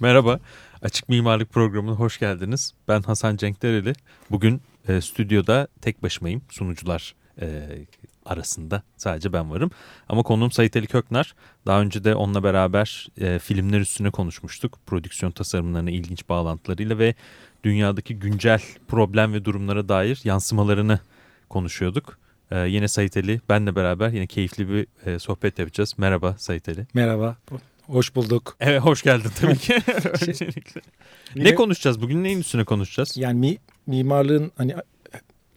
Merhaba, Açık Mimarlık Programı'na hoş geldiniz. Ben Hasan Cenkdereli. Bugün e, stüdyoda tek başımayım sunucular e, arasında. Sadece ben varım. Ama konuğum Sait Ali Köknar. Daha önce de onunla beraber e, filmler üstüne konuşmuştuk. Prodüksiyon tasarımlarına ilginç bağlantılarıyla ve dünyadaki güncel problem ve durumlara dair yansımalarını konuşuyorduk. Ee, yine Sait Ali, benle beraber yine keyifli bir e, sohbet yapacağız. Merhaba Sait Ali. Merhaba. Hoş bulduk. Evet hoş geldin tabii ki. Öncelikle. ne konuşacağız? Bugün neyin üstüne konuşacağız? Yani mi, mimarlığın hani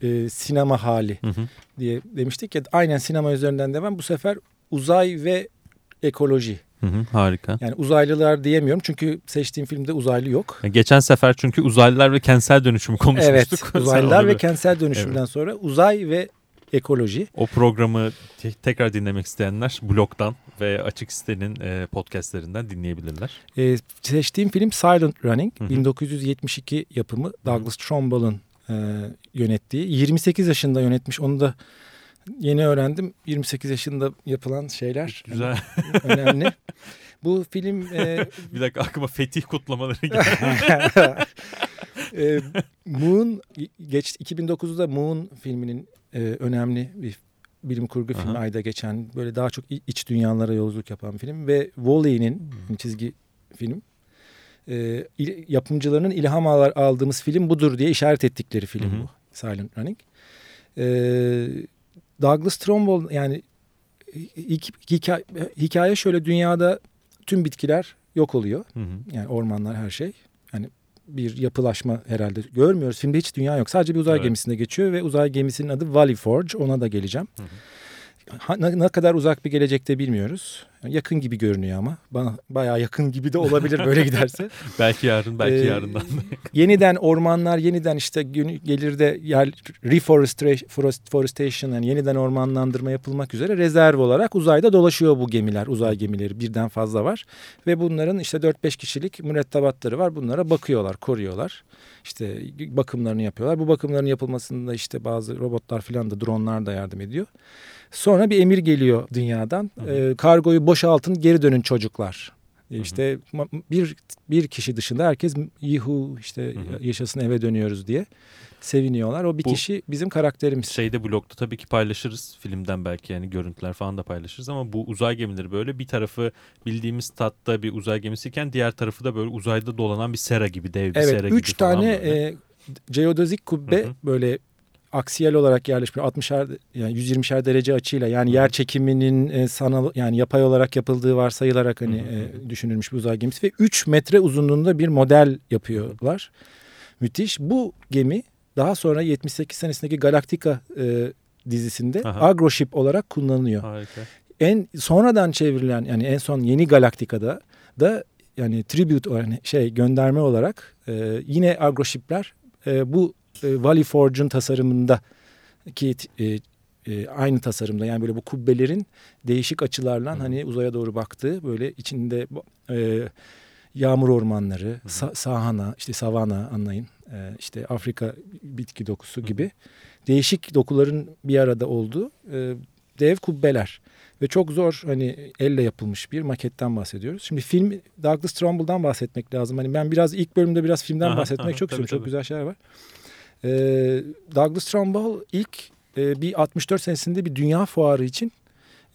e, sinema hali hı hı. diye demiştik ya aynen sinema üzerinden devam. Bu sefer uzay ve ekoloji. Hı hı, harika. Yani uzaylılar diyemiyorum çünkü seçtiğim filmde uzaylı yok. Geçen sefer çünkü uzaylılar ve kentsel dönüşümü konuşmuştuk. Evet uzaylılar ve kentsel dönüşümden evet. sonra uzay ve ekoloji. O programı te tekrar dinlemek isteyenler blogdan ve Açık Site'nin e, podcastlerinden dinleyebilirler. E, seçtiğim film Silent Running. Hı -hı. 1972 yapımı Douglas Trumbull'ın e, yönettiği. 28 yaşında yönetmiş. Onu da yeni öğrendim. 28 yaşında yapılan şeyler Güzel. önemli. Bu film... E, bir dakika aklıma fetih kutlamaları geldi. e, Moon, geç 2009'da Moon filminin e, önemli bir bilim kurgu filmi Aha. ayda geçen böyle daha çok iç dünyalara yolculuk yapan film ve Wall-E'nin hmm. çizgi film e, il, yapımcılarının ilham al, aldığımız film budur diye işaret ettikleri film Hı-hı. bu Silent Running. E, Douglas Trumbull yani hikaye, hikaye şöyle dünyada tüm bitkiler yok oluyor. Hı hı. Yani ormanlar her şey. Yani bir yapılaşma herhalde görmüyoruz. Filmde hiç dünya yok. Sadece bir uzay evet. gemisinde geçiyor ve uzay gemisinin adı Valley Forge. Ona da geleceğim. Hı hı. Ha, ne, ne kadar uzak bir gelecekte bilmiyoruz. Yakın gibi görünüyor ama. Bana bayağı yakın gibi de olabilir böyle giderse. belki yarın, belki ee, yarından. yeniden ormanlar, yeniden işte gelir de yer reforestation yani yeniden ormanlandırma yapılmak üzere rezerv olarak uzayda dolaşıyor bu gemiler. Uzay gemileri birden fazla var. Ve bunların işte 4-5 kişilik mürettebatları var. Bunlara bakıyorlar, koruyorlar. İşte bakımlarını yapıyorlar. Bu bakımların yapılmasında işte bazı robotlar falan da dronlar da yardım ediyor. Sonra bir emir geliyor dünyadan. Hı hı. E, kargoyu boşaltın geri dönün çocuklar. İşte hı hı. bir bir kişi dışında herkes yuhu işte hı hı. yaşasın eve dönüyoruz diye seviniyorlar. O bir Bu, kişi bizim karakterimiz. Şeyde blogda tabii ki paylaşırız filmden belki yani görüntüler falan da paylaşırız ama bu uzay gemileri böyle bir tarafı bildiğimiz tatta bir uzay gemisiyken diğer tarafı da böyle uzayda dolanan bir sera gibi dev bir evet, sera gibi üç tane e, geodezik kubbe hı hı. böyle aksiyel olarak yerleşmiş 60'er yani 120'şer derece açıyla yani yer çekiminin e, sanal yani yapay olarak yapıldığı varsayılarak hani e, düşünülmüş bir uzay gemisi ve 3 metre uzunluğunda bir model yapıyorlar. Müthiş. Bu gemi daha sonra 78 senesindeki Galactica e, dizisinde Aha. Agroship olarak kullanılıyor. Harika. En sonradan çevrilen yani en son yeni Galactica'da da yani tribute yani şey gönderme olarak e, yine Agroship'ler e, bu e, Valley Forge'un tasarımında ki e, e, aynı tasarımda yani böyle bu kubbelerin değişik açılarla hmm. hani uzaya doğru baktığı böyle içinde e, yağmur ormanları, hmm. sa sahana, işte savana anlayın, e, işte Afrika bitki dokusu gibi hmm. değişik dokuların bir arada olduğu e, dev kubbeler ve çok zor hani elle yapılmış bir maketten bahsediyoruz. Şimdi film Douglas Trumbull'dan bahsetmek lazım. Hani ben biraz ilk bölümde biraz filmden aha, bahsetmek aha, çok istiyorum. Çok güzel şeyler var. E, Douglas Trumbull ilk e, bir 64 senesinde bir dünya fuarı için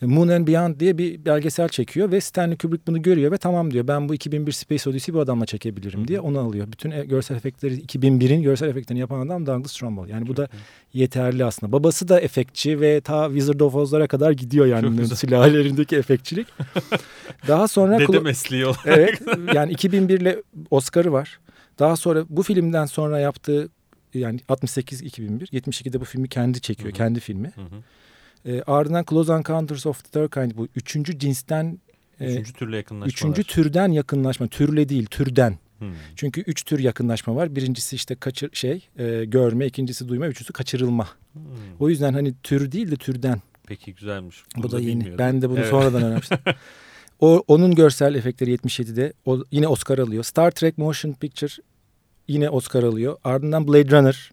e, Moon and Beyond diye bir belgesel çekiyor ve Stanley Kubrick bunu görüyor ve tamam diyor ben bu 2001 Space Odyssey bu adamla çekebilirim diye onu alıyor. Bütün e, görsel efektleri 2001'in görsel efektlerini yapan adam Douglas Trumbull. Yani bu da yeterli aslında. Babası da efektçi ve ta Wizard of Oz'lara kadar gidiyor yani silahlarındaki efektçilik. Daha sonra Dede mesleği olarak. Evet yani 2001 ile Oscar'ı var. Daha sonra bu filmden sonra yaptığı yani 68-2001. 72'de bu filmi kendi çekiyor. Hı hı. Kendi filmi. Hı hı. E, ardından Close Encounters of the Third Kind bu üçüncü cinsten e, Üçüncü türle yakınlaşma Üçüncü türden yakınlaşma. Türle değil türden. Hmm. Çünkü üç tür yakınlaşma var. Birincisi işte kaçır şey e, görme, ikincisi duyma, üçüncüsü kaçırılma. Hmm. O yüzden hani tür değil de türden. Peki güzelmiş. Bunu Bu da yeni. Ben de bunu evet. sonradan öğrenmiştim. o onun görsel efektleri 77'de o, yine Oscar alıyor. Star Trek Motion Picture yine Oscar alıyor. Ardından Blade Runner.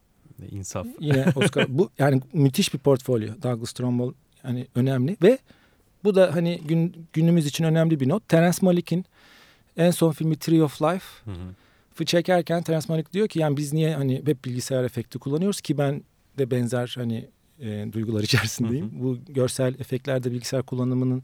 İnsaf. Yine Oscar. bu yani müthiş bir portfolyo. Douglas Trumbull yani önemli ve bu da hani gün, günümüz için önemli bir not. Terence Malick'in En son filmi Tree of Life. Hı hı. çekerken Terence Malick diyor ki yani biz niye hani hep bilgisayar efekti kullanıyoruz ki ben de benzer hani e, duygular içerisindeyim. Hı hı. Bu görsel efektlerde bilgisayar kullanımının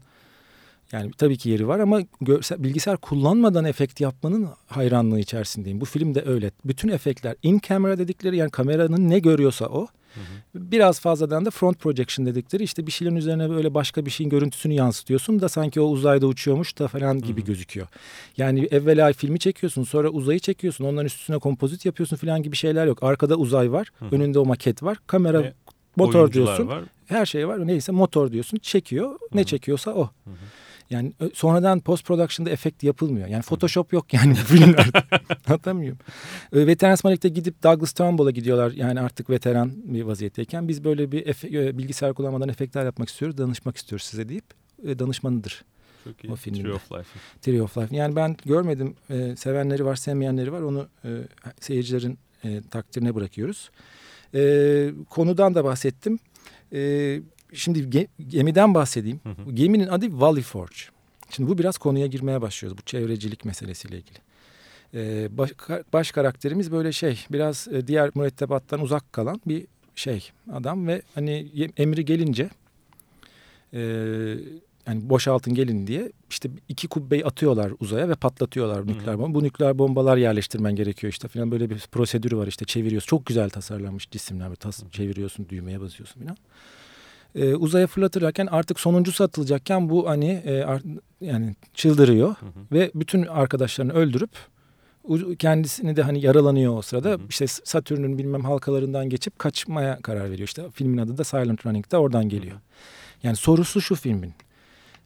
yani tabii ki yeri var ama görsel, bilgisayar kullanmadan efekt yapmanın hayranlığı içerisindeyim. Bu film de öyle. Bütün efektler in camera dedikleri yani kameranın ne görüyorsa o. Hı hı. Biraz fazladan da front projection dedikleri işte bir şeylerin üzerine böyle başka bir şeyin görüntüsünü yansıtıyorsun da sanki o uzayda uçuyormuş da falan gibi hı hı. gözüküyor. Yani evvela filmi çekiyorsun sonra uzayı çekiyorsun onların üstüne kompozit yapıyorsun falan gibi şeyler yok. Arkada uzay var hı hı. önünde o maket var kamera Ve motor diyorsun. Var. Her şey var neyse motor diyorsun çekiyor hı hı. ne çekiyorsa o. Hı hı. Yani sonradan post production'da efekt yapılmıyor. Yani Photoshop yok yani bu filmlerde. Anlatamıyorum. Veteran Smalik'te gidip Douglas Trumbull'a gidiyorlar. Yani artık veteran bir vaziyetteyken biz böyle bir efe, bilgisayar kullanmadan efektler yapmak istiyoruz. Danışmak istiyoruz size deyip danışmanıdır. Çok iyi. O filmde. Tree of Life. Tree of Life. Yani ben görmedim. E, sevenleri var, sevmeyenleri var. Onu e, seyircilerin e, takdirine bırakıyoruz. E, konudan da bahsettim. E, şimdi gemiden bahsedeyim. Hı hı. Geminin adı Valley Forge. Şimdi bu biraz konuya girmeye başlıyoruz bu çevrecilik meselesiyle ilgili. Ee, baş, baş karakterimiz böyle şey biraz e, diğer mürettebattan uzak kalan bir şey adam ve hani emri gelince e, yani boşaltın gelin diye işte iki kubbeyi atıyorlar uzaya ve patlatıyorlar nükleer bomba. Bu nükleer bombalar yerleştirmen gerekiyor işte falan böyle bir prosedürü var işte çeviriyorsun. Çok güzel tasarlanmış cisimler. Tas çeviriyorsun düğmeye basıyorsun falan e, uzaya fırlatırken artık sonuncusu atılacakken bu hani e, art, yani çıldırıyor hı hı. ve bütün arkadaşlarını öldürüp kendisini de hani yaralanıyor o sırada. Hı hı. İşte Satürn'ün bilmem halkalarından geçip kaçmaya karar veriyor. İşte filmin adı da Silent Running da oradan geliyor. Hı hı. Yani sorusu şu filmin.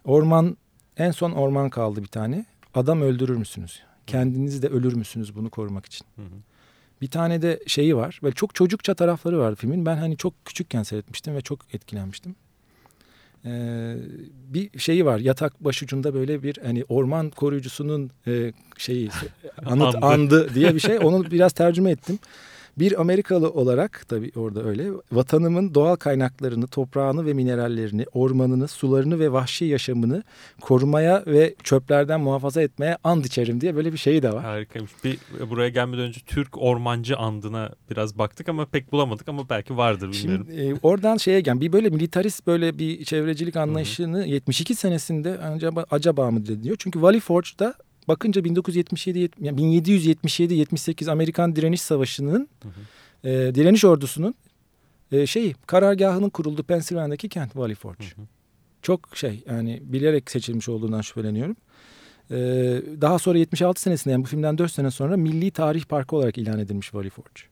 Orman en son orman kaldı bir tane. Adam öldürür müsünüz? Kendinizi de ölür müsünüz bunu korumak için? Hı hı. Bir tane de şeyi var. Böyle çok çocukça tarafları vardı filmin. Ben hani çok küçükken seyretmiştim ve çok etkilenmiştim. Ee, bir şeyi var yatak başucunda böyle bir hani orman koruyucusunun e, şeyi anıt andı. andı diye bir şey. Onu biraz tercüme ettim. Bir Amerikalı olarak tabii orada öyle vatanımın doğal kaynaklarını, toprağını ve minerallerini, ormanını, sularını ve vahşi yaşamını korumaya ve çöplerden muhafaza etmeye and içerim diye böyle bir şey de var. Harikaymış. Bir buraya gelmeden önce Türk ormancı andına biraz baktık ama pek bulamadık ama belki vardır bilmiyorum. Şimdi e, oradan şeye gel bir böyle militarist böyle bir çevrecilik anlayışını Hı -hı. 72 senesinde acaba acaba mı diyor. Çünkü Valley Forge'da bakınca 1977 yani 1777 78 Amerikan Direniş Savaşı'nın hı hı. E, direniş ordusunun e, şeyi karargahının kurulduğu Pennsylvania'daki kent Valley Forge. Hı hı. Çok şey yani bilerek seçilmiş olduğundan şüpheleniyorum. Ee, daha sonra 76 senesinde yani bu filmden 4 sene sonra Milli Tarih Parkı olarak ilan edilmiş Valley Forge.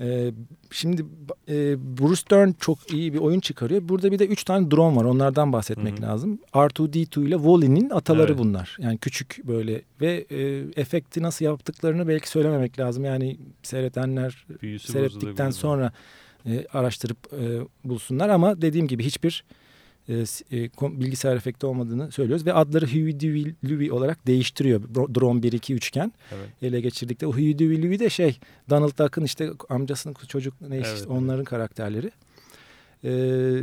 Ee, şimdi e, Bruce Dern çok iyi bir oyun çıkarıyor. Burada bir de üç tane drone var. Onlardan bahsetmek Hı-hı. lazım. R2-D2 ile Wall-E'nin ataları evet. bunlar. Yani küçük böyle ve e, efekti nasıl yaptıklarını belki söylememek lazım. Yani seyredenler Büyüsü seyrettikten sonra e, araştırıp e, bulsunlar. Ama dediğim gibi hiçbir bilgisayar efekti olmadığını söylüyoruz ve adları Huey Dewey Louie olarak değiştiriyor. Drone 1 2 üçgen evet. ele geçirdikte o Huey Dewey Louie de şey Donald Duck'ın işte amcasının çocuk ne evet, işte onların evet. karakterleri. Ee,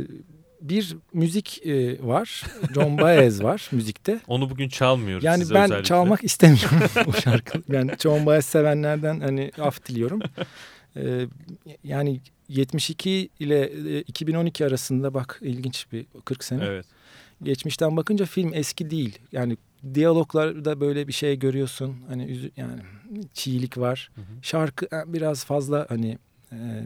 bir müzik e, var. John Baez var müzikte. Onu bugün çalmıyoruz. Yani ben özellikle. çalmak istemiyorum o şarkı. Ben John Baez sevenlerden hani af diliyorum. Ee, yani 72 ile 2012 e, arasında bak ilginç bir 40 sene. Evet. Geçmişten bakınca film eski değil. Yani diyaloglarda böyle bir şey görüyorsun. Hani yani çiğlik var. Hı hı. Şarkı e, biraz fazla hani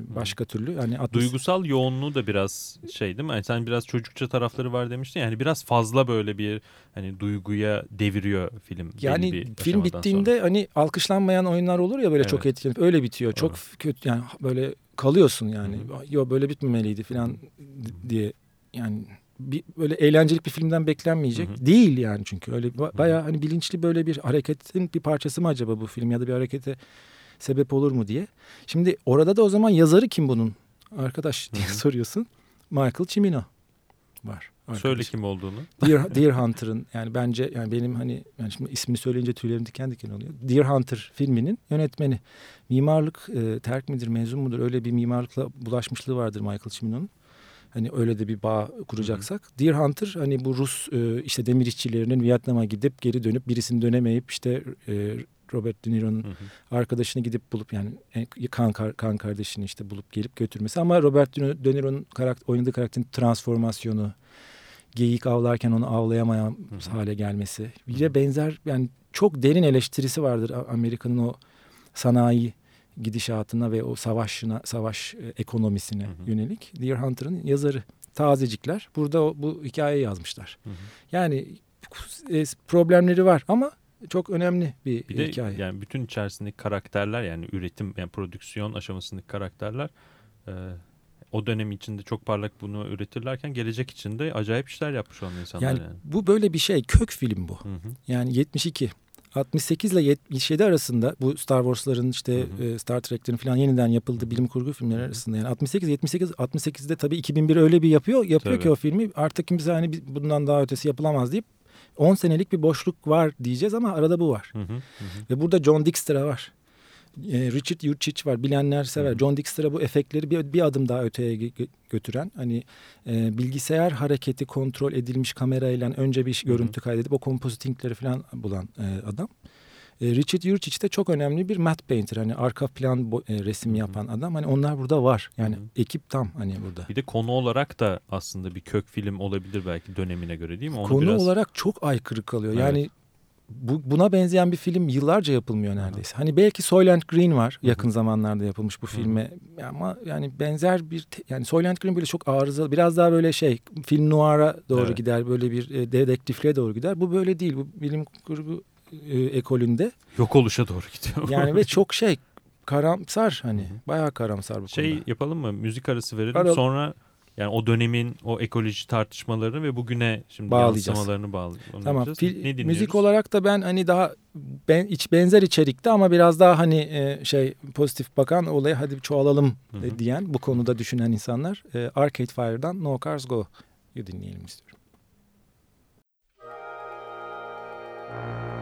başka hı. türlü. Hani 60... Duygusal yoğunluğu da biraz şey değil mi? Yani sen biraz çocukça tarafları var demiştin. Yani biraz fazla böyle bir hani duyguya deviriyor film. Yani bir film bittiğinde sonra. hani alkışlanmayan oyunlar olur ya böyle evet. çok etkilenip öyle bitiyor. Çok Doğru. kötü yani böyle kalıyorsun yani. Hı. Yo böyle bitmemeliydi falan diye yani bir, böyle eğlencelik bir filmden beklenmeyecek. Hı hı. Değil yani çünkü öyle baya hani bilinçli böyle bir hareketin bir parçası mı acaba bu film ya da bir harekete sebep olur mu diye. Şimdi orada da o zaman yazarı kim bunun arkadaş diye soruyorsun. Michael Cimino var. Arkadaş. Söyle kim olduğunu. Deer, Deer Hunter'ın yani bence yani benim hani yani şimdi ismini söyleyince tüylerim diken diken oluyor. Deer Hunter filminin yönetmeni. Mimarlık e, terk midir mezun mudur öyle bir mimarlıkla bulaşmışlığı vardır Michael Cimino'nun. Hani öyle de bir bağ kuracaksak. Hı hı. Deer Hunter hani bu Rus e, işte demir işçilerinin Vietnam'a gidip geri dönüp birisini dönemeyip işte e, Robert De Niro'nun arkadaşını gidip bulup yani kan, kan kardeşini işte bulup gelip götürmesi. Ama Robert De Niro'nun karakter, oynadığı karakterin transformasyonu, geyik avlarken onu avlayamayan hı hı. hale gelmesi. Bir de benzer yani çok derin eleştirisi vardır Amerika'nın o sanayi gidişatına ve o savaşına, savaş e, ekonomisine hı hı. yönelik. Deer Hunter'ın yazarı. Tazecikler burada bu hikayeyi yazmışlar. Hı hı. Yani e, problemleri var ama çok önemli bir, bir hikaye. De, yani bütün içerisindeki karakterler yani üretim yani prodüksiyon aşamasındaki karakterler e, o dönem içinde çok parlak bunu üretirlerken gelecek içinde acayip işler yapmış olan insanlar. Yani, yani. bu böyle bir şey kök film bu. Hı hı. Yani 72 68 ile 77 arasında bu Star Wars'ların işte hı hı. E, Star Trek'lerin falan yeniden yapıldığı bilim kurgu filmleri arasında yani 68 78 68'de tabii 2001 öyle bir yapıyor yapıyor tabii. ki o filmi artık kimse hani bundan daha ötesi yapılamaz deyip 10 senelik bir boşluk var diyeceğiz ama arada bu var. Hı hı hı. Ve burada John Dexter'a var. E, Richard Yurchich var. Bilenler sever. Hı hı. John Dexter'a bu efektleri bir, bir adım daha öteye götüren hani e, bilgisayar hareketi kontrol edilmiş kamerayla önce bir görüntü kaydedip o compositingleri falan bulan e, adam. E, Richard Yurchich de çok önemli bir matte painter. Hani arka plan e, resim yapan Hı-hı. adam. Hani onlar burada var. Yani Hı-hı. ekip tam hani burada. Bir de konu olarak da aslında bir kök film olabilir belki dönemine göre değil mi? Onu konu biraz... olarak çok aykırı kalıyor. Evet. Yani bu, buna benzeyen bir film yıllarca yapılmıyor neredeyse. Hı. Hani belki Soylent Green var yakın Hı. zamanlarda yapılmış bu filme Hı. ama yani benzer bir yani Soylent Green böyle çok arızalı biraz daha böyle şey film noir'a doğru evet. gider böyle bir e, dedektifliğe doğru gider. Bu böyle değil bu bilim kurgu e, ekolünde. Yok oluşa doğru gidiyor. Yani ve çok şey karamsar hani bayağı karamsar bu şey konuda. Şey yapalım mı müzik arası verelim Aral sonra yani o dönemin o ekoloji tartışmalarını ve bugüne şimdi Bağlayacağız. yansımalarını bağlayacağız. Tamam. Fil, müzik olarak da ben hani daha ben iç benzer içerikte ama biraz daha hani e, şey pozitif bakan olaya hadi çoğalalım Hı -hı. diyen bu konuda düşünen insanlar e, Arcade Fire'dan No Cars Go'yu dinleyelim istiyorum. Between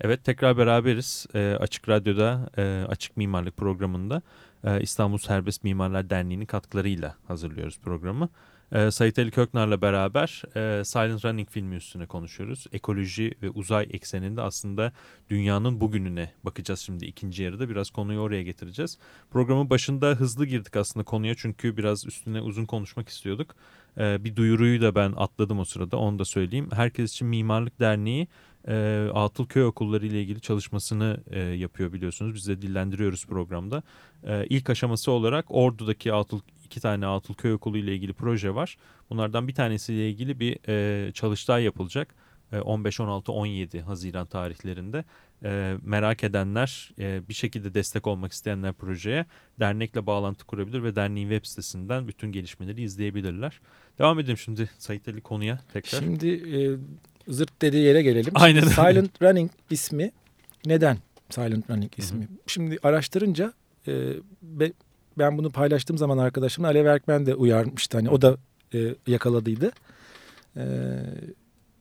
Evet tekrar beraberiz e, Açık Radyo'da e, Açık Mimarlık programında e, İstanbul Serbest Mimarlar Derneği'nin katkılarıyla hazırlıyoruz programı. E, Sait Ali Köknar'la beraber e, Silent Running filmi üstüne konuşuyoruz. Ekoloji ve uzay ekseninde aslında dünyanın bugününe bakacağız şimdi ikinci yarıda. Biraz konuyu oraya getireceğiz. Programın başında hızlı girdik aslında konuya çünkü biraz üstüne uzun konuşmak istiyorduk. E, bir duyuruyu da ben atladım o sırada onu da söyleyeyim. Herkes için Mimarlık Derneği e, Atıl Köy Okulları ile ilgili çalışmasını e, yapıyor biliyorsunuz. Biz de dillendiriyoruz programda. E, ilk aşaması olarak Ordu'daki Atıl iki tane Atıl Köy Okulu ile ilgili proje var. Bunlardan bir tanesiyle ilgili bir e, çalıştay yapılacak. E, 15, 16, 17 Haziran tarihlerinde. E, merak edenler, e, bir şekilde destek olmak isteyenler projeye dernekle bağlantı kurabilir ve derneğin web sitesinden bütün gelişmeleri izleyebilirler. Devam edelim şimdi Sait Ali konuya tekrar. Şimdi e, zırt dediği yere gelelim. Aynen. Silent Running ismi neden Silent Running ismi? Hı hı. Şimdi araştırınca e, be- ben bunu paylaştığım zaman arkadaşımla Alev Erkmen de uyarmıştı. Hani o da e, yakaladıydı. E,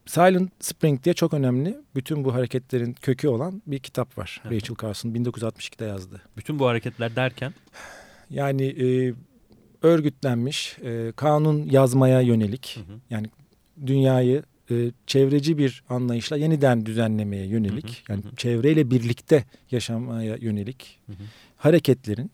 Silent Spring diye çok önemli bütün bu hareketlerin kökü olan bir kitap var. Hı. Rachel Carson 1962'de yazdı. Bütün bu hareketler derken Yani e, örgütlenmiş, e, kanun yazmaya yönelik, Hı hı. yani dünyayı e, çevreci bir anlayışla yeniden düzenlemeye yönelik, Hı hı, yani hı hı. çevreyle birlikte yaşamaya yönelik Hı hı. hareketlerin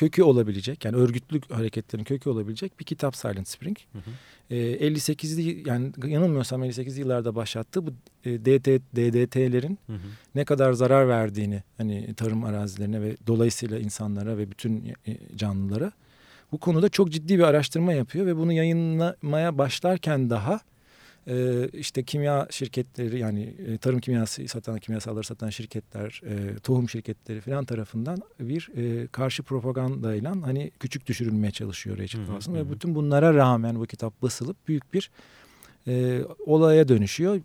kökü olabilecek, yani örgütlü hareketlerin kökü olabilecek bir kitap Silent Spring. Hı hı. E, 58'li yani yanılmıyorsam 58'li yıllarda başlattı bu e, DT, DDT'lerin Hı hı. ne kadar zarar verdiğini hani tarım arazilerine ve dolayısıyla insanlara ve bütün e, canlılara bu konuda çok ciddi bir araştırma yapıyor ve bunu yayınlamaya başlarken daha e, işte kimya şirketleri yani e, tarım kimyası satan kimyasalları satan şirketler e, tohum şirketleri falan tarafından bir e, karşı propagandayla hani küçük düşürülmeye çalışıyor Rachel hı ve bütün bunlara rağmen bu kitap basılıp büyük bir e, olaya dönüşüyor.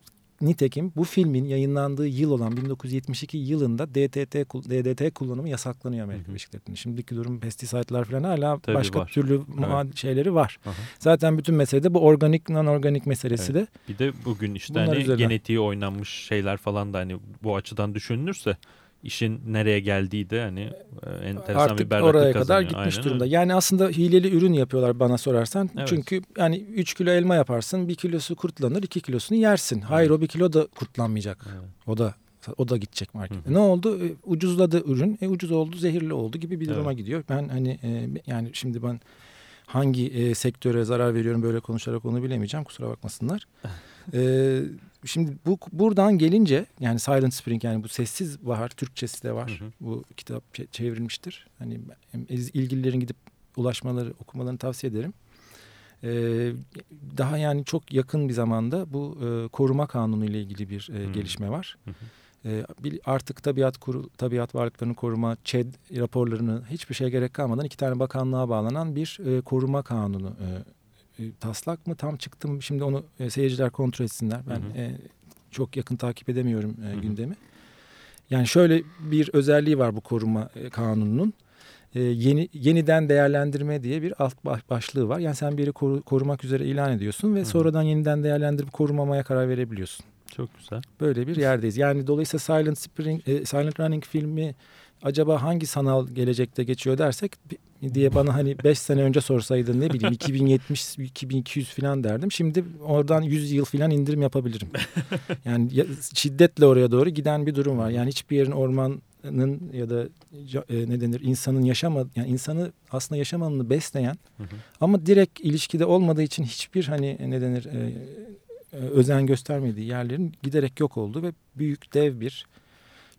Nitekim bu filmin yayınlandığı yıl olan 1972 yılında DDT, DDT kullanımı yasaklanıyor Amerika. Birleşik Devletleri'nde. Şimdiki durum pestisaytlar falan hala Tabii başka var. türlü ma- şeyleri var. Aha. Zaten bütün mesele de bu organik non-organik meselesi de Bir de bugün işte Bunlar hani üzerine. genetiği oynanmış şeyler falan da hani bu açıdan düşünülürse işin nereye geldiği de hani e, enteresan bir artık berraklık oraya kadar kazanıyor. gitmiş Aynen durumda. öyle. Yani aslında hileli ürün yapıyorlar bana sorarsan. Evet. Çünkü yani 3 kilo elma yaparsın, 1 kilosu kurtlanır, 2 kilosunu yersin. Hayır o 1 kilo da kurtlanmayacak. Evet. O da o da gidecek markete. Hı hı. Ne oldu? E, ucuzladı ürün. E, ucuz oldu, zehirli oldu gibi bir duruma Evet. gidiyor. Ben hani e, yani şimdi ben hangi e, sektöre zarar veriyorum böyle konuşarak onu bilemeyeceğim. Kusura bakmasınlar. e, şimdi bu buradan gelince yani Silent Spring yani bu sessiz bahar Türkçesi de var. Hı hı. Bu kitap çe- çevrilmiştir. Hani ilgililerin gidip ulaşmaları, okumalarını tavsiye ederim. Ee, daha yani çok yakın bir zamanda bu e, koruma kanunu ile ilgili bir e, gelişme var. Hı hı. Ee, artık tabiat kuru, tabiat varlıklarını koruma, ÇED raporlarını hiçbir şeye gerek kalmadan iki tane bakanlığa bağlanan bir e, koruma kanunu. E, taslak mı tam çıktı mı şimdi onu e, seyirciler kontrol etsinler. Ben Hı hı. e, çok yakın takip edemiyorum e, Hı hı. gündemi. Yani şöyle bir özelliği var bu koruma e, kanununun. E, yeni yeniden değerlendirme diye bir alt baş- başlığı var. Yani sen bir yeri koru- korumak üzere ilan ediyorsun ve hı. sonradan yeniden değerlendirip korumamaya karar verebiliyorsun. Çok güzel. Böyle bir yerdeyiz. Yani dolayısıyla Silent Spring, e, Silent Running filmi acaba hangi sanal gelecekte geçiyor dersek diye bana hani 5 sene önce sorsaydın ne bileyim 2070 2200 falan derdim. Şimdi oradan 100 yıl falan indirim yapabilirim. Yani ya- şiddetle oraya doğru giden bir durum var. Yani hiçbir yerin ormanın ya da e, ne denir insanın yaşama yani insanı aslında yaşam alanını besleyen Hı hı. ama direkt ilişkide olmadığı için hiçbir hani ne denir e, e, özen göstermediği yerlerin giderek yok olduğu ve büyük dev bir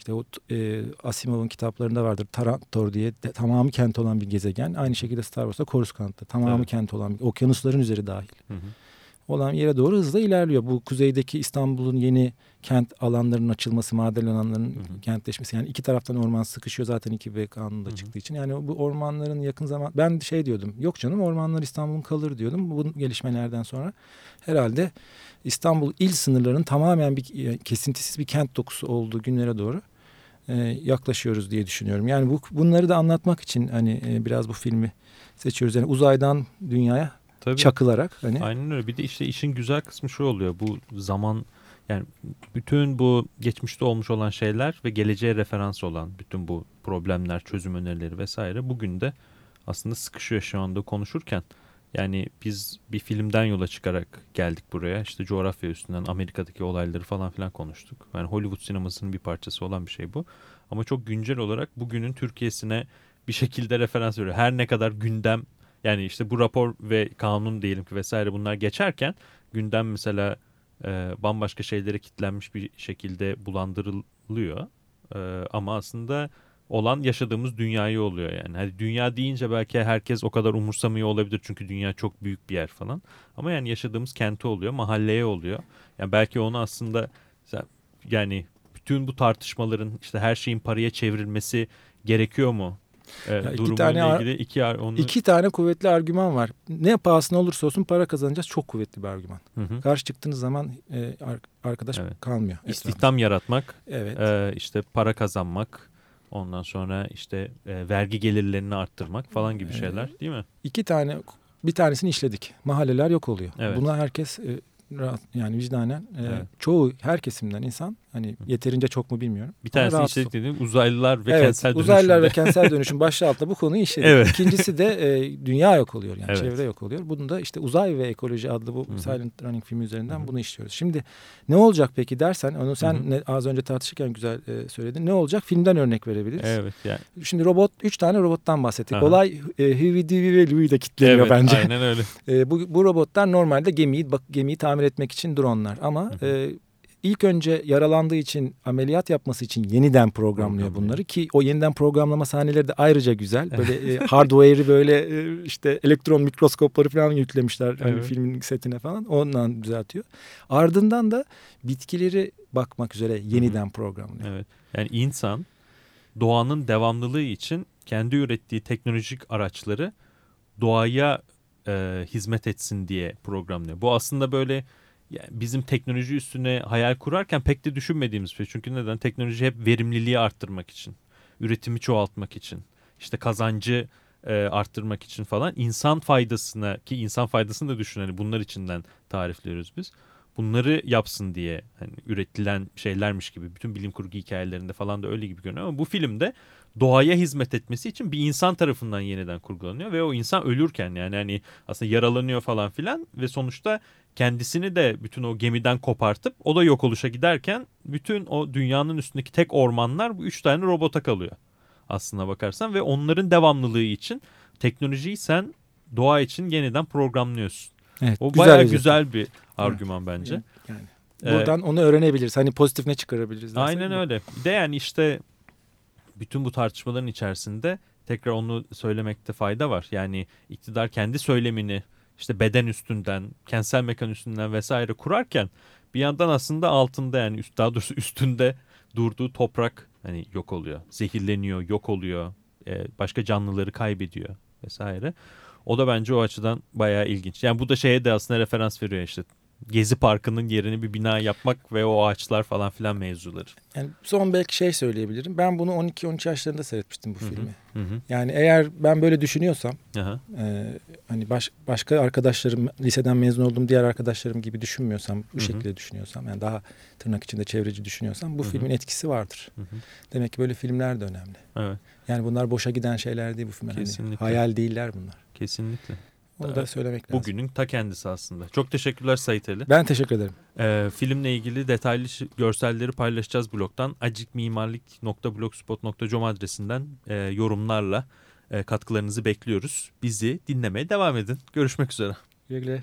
işte o e, Asimov'un kitaplarında vardır Tarantor diye de, tamamı kent olan bir gezegen. Aynı şekilde Star Wars'ta Coruscant'ta tamamı Evet. kent olan bir okyanusların üzeri dahil Hı hı. olan yere doğru hızla ilerliyor. Bu kuzeydeki İstanbul'un yeni kent alanlarının açılması, maden alanlarının Hı hı. kentleşmesi. Yani iki taraftan orman sıkışıyor zaten 2B kanununda Hı hı. çıktığı için. Yani bu ormanların yakın zaman ben şey diyordum. Yok canım ormanlar İstanbul'un kalır diyordum. Bu gelişmelerden sonra herhalde İstanbul il sınırlarının tamamen bir e, kesintisiz bir kent dokusu olduğu günlere doğru e, yaklaşıyoruz diye düşünüyorum. Yani bu bunları da anlatmak için hani e, biraz bu filmi seçiyoruz. Yani uzaydan dünyaya Tabii. çakılarak hani Aynen öyle. Bir de işte işin güzel kısmı şu oluyor. Bu zaman yani bütün bu geçmişte olmuş olan şeyler ve geleceğe referans olan bütün bu problemler, çözüm önerileri vesaire bugün de aslında sıkışıyor şu anda konuşurken. Yani biz bir filmden yola çıkarak geldik buraya. İşte coğrafya üstünden Amerika'daki olayları falan filan konuştuk. Yani Hollywood sinemasının bir parçası olan bir şey bu. Ama çok güncel olarak bugünün Türkiye'sine bir şekilde referans veriyor. Her ne kadar gündem yani işte bu rapor ve kanun diyelim ki vesaire bunlar geçerken gündem mesela e, bambaşka şeylere kitlenmiş bir şekilde bulandırılıyor. E, ama aslında olan yaşadığımız dünyayı oluyor yani. Hani dünya deyince belki herkes o kadar umursamıyor olabilir çünkü dünya çok büyük bir yer falan. Ama yani yaşadığımız kenti oluyor, mahalleye oluyor. Yani belki onu aslında yani bütün bu tartışmaların işte her şeyin paraya çevrilmesi gerekiyor mu? E, iki tane ilgili iki onu iki tane kuvvetli argüman var. Ne pahasına olursa olsun para kazanacağız çok kuvvetli bir argüman. Hı hı. Karşı çıktığınız zaman e, ar- arkadaş Evet. kalmıyor. İstihdam yaratmak, Evet. e, işte para kazanmak, ondan sonra işte e, vergi gelirlerini arttırmak falan gibi şeyler değil mi? İki tane bir tanesini işledik. Mahalleler yok oluyor. Evet. Buna herkes e, rahat yani vicdanen e, Evet. çoğu her kesimden insan hani yeterince çok mu bilmiyorum. Bir tanesi işledik dediğim uzaylılar ve evet, kentsel dönüşümde. uzaylılar ve kentsel dönüşüm başlığı altında bu konuyu işledik. Evet. İkincisi de e, dünya yok oluyor yani Evet. çevre yok oluyor. Bunu da işte uzay ve ekoloji adlı bu Hı hı. Silent Running filmi üzerinden Hı hı. bunu işliyoruz. Şimdi ne olacak peki dersen onu sen ne- az önce tartışırken güzel e, söyledin. Ne olacak? Filmden örnek verebiliriz. Evet yani. Şimdi robot üç tane robottan bahsettik. Aha. Olay e, Huey, Dewey ve Louie de kitleniyor Evet, bence. aynen öyle. E, bu, bu robotlar normalde gemiyi bak, gemiyi tamir etmek için dronlar ama Hı hı. e, ilk önce yaralandığı için ameliyat yapması için yeniden programlıyor bunları ki o yeniden programlama sahneleri de ayrıca güzel. Böyle e, hardware'i böyle e, işte elektron mikroskopları falan yüklemişler hani Evet. filmin setine falan. Ondan düzeltiyor. Ardından da bitkileri bakmak üzere yeniden programlıyor. Evet. Yani insan doğanın devamlılığı için kendi ürettiği teknolojik araçları doğaya e, hizmet etsin diye programlıyor. Bu aslında böyle yani bizim teknoloji üstüne hayal kurarken pek de düşünmediğimiz şey. Çünkü neden? Teknoloji hep verimliliği arttırmak için, üretimi çoğaltmak için, işte kazancı e, arttırmak için falan insan faydasına ki insan faydasını da düşün hani bunlar içinden tarifliyoruz biz. Bunları yapsın diye hani üretilen şeylermiş gibi bütün bilim kurgu hikayelerinde falan da öyle gibi görünüyor ama bu filmde doğaya hizmet etmesi için bir insan tarafından yeniden kurgulanıyor ve o insan ölürken yani hani aslında yaralanıyor falan filan ve sonuçta kendisini de bütün o gemiden kopartıp o da yok oluşa giderken bütün o dünyanın üstündeki tek ormanlar bu üç tane robota kalıyor aslına bakarsan ve onların devamlılığı için teknolojiyi sen doğa için yeniden programlıyorsun. Evet, O güzel bayağı özet. güzel bir argüman bence. Yani Ee, buradan onu öğrenebiliriz. Hani pozitif ne çıkarabiliriz? Aynen öyle. Bir de yani işte bütün bu tartışmaların içerisinde tekrar onu söylemekte fayda var. Yani iktidar kendi söylemini işte beden üstünden, kentsel mekan üstünden vesaire kurarken bir yandan aslında altında yani üst, daha doğrusu üstünde durduğu toprak hani yok oluyor. Zehirleniyor, yok oluyor. e, başka canlıları kaybediyor vesaire. O da bence o açıdan bayağı ilginç. Yani bu da şeye de aslında referans veriyor işte. Gezi Parkı'nın yerini bir bina yapmak ve o ağaçlar falan filan mevzuları. Yani son belki şey söyleyebilirim. Ben bunu 12-13 yaşlarında seyretmiştim bu Hı hı. filmi. Hı hı. Yani eğer ben böyle düşünüyorsam Aha. e, hani baş, başka arkadaşlarım liseden mezun olduğum diğer arkadaşlarım gibi düşünmüyorsam bu Hı hı. şekilde düşünüyorsam yani daha tırnak içinde çevreci düşünüyorsam bu Hı hı. filmin etkisi vardır. Hı hı. Demek ki böyle filmler de önemli. Evet, Yani bunlar boşa giden şeyler değil bu filmler. Hani Kesinlikle. hayal değiller bunlar. kesinlikle. Onu da söylemek lazım. Bugünün ta kendisi aslında. Çok teşekkürler Sait Ali. Ben teşekkür ederim. Ee, filmle ilgili detaylı görselleri paylaşacağız blogdan. acikmimarlik.blogspot.com adresinden e, yorumlarla e, katkılarınızı bekliyoruz. Bizi dinlemeye devam edin. Görüşmek üzere. Güle güle.